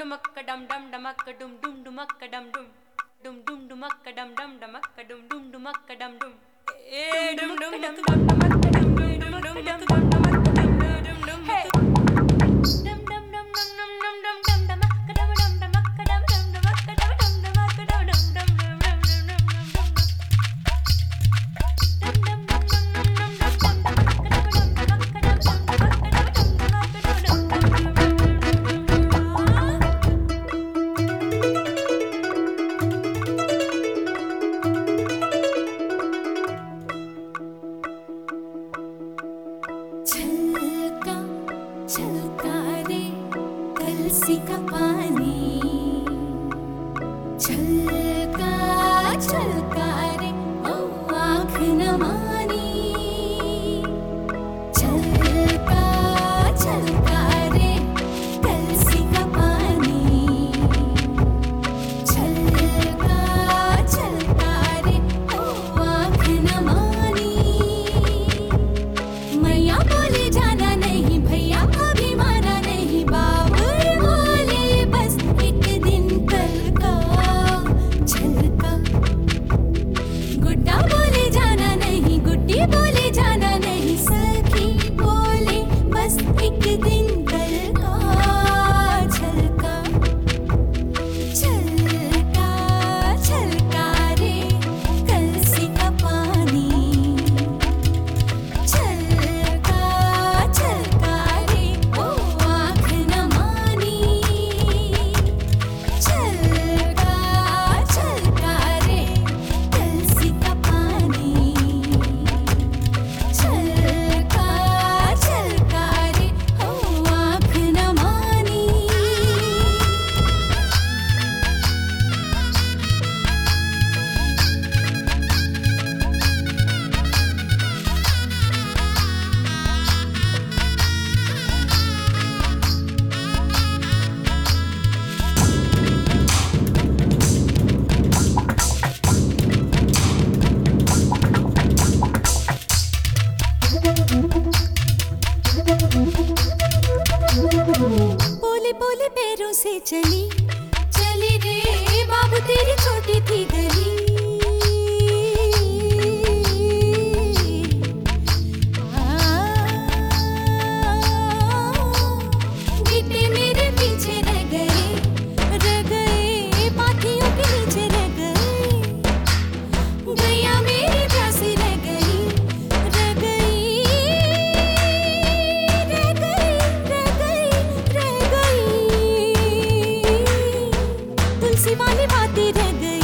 đumaka dum dum dumaka dum dum dumaka dum dum dum dum dumaka dum dum dumaka dum dum dumaka dum dum ê dum dum dumaka dum dum का पानी। चल से चली चली रे बाबू तेरी छोटी थी गली। आती रह गई।